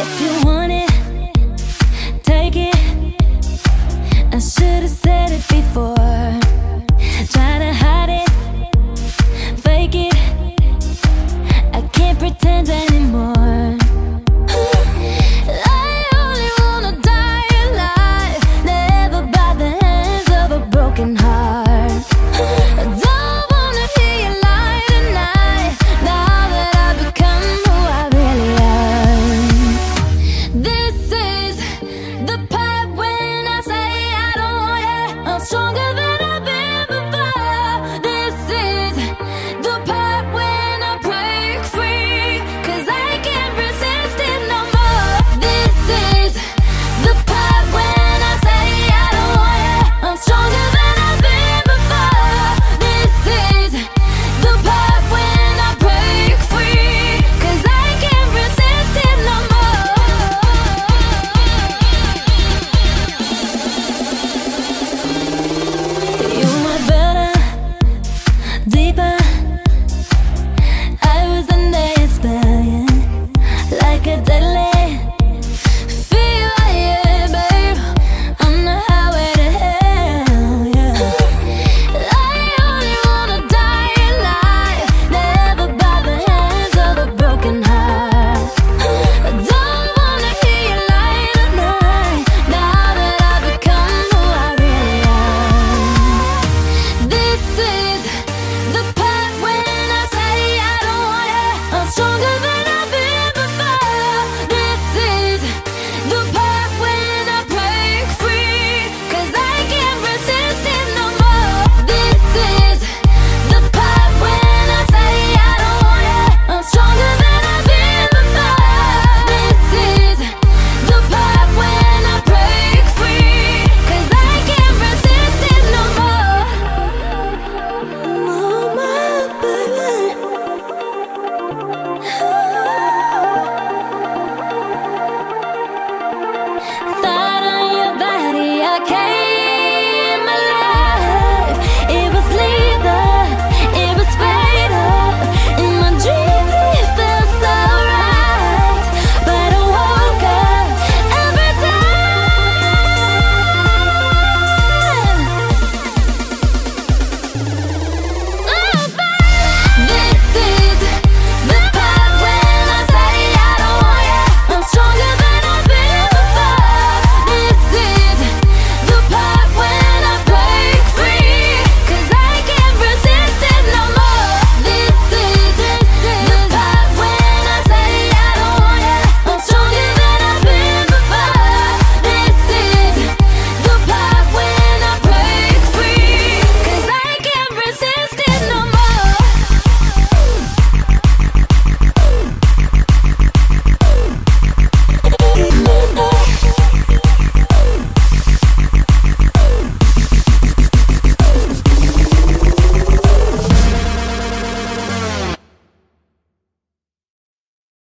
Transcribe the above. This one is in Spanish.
if you want que te.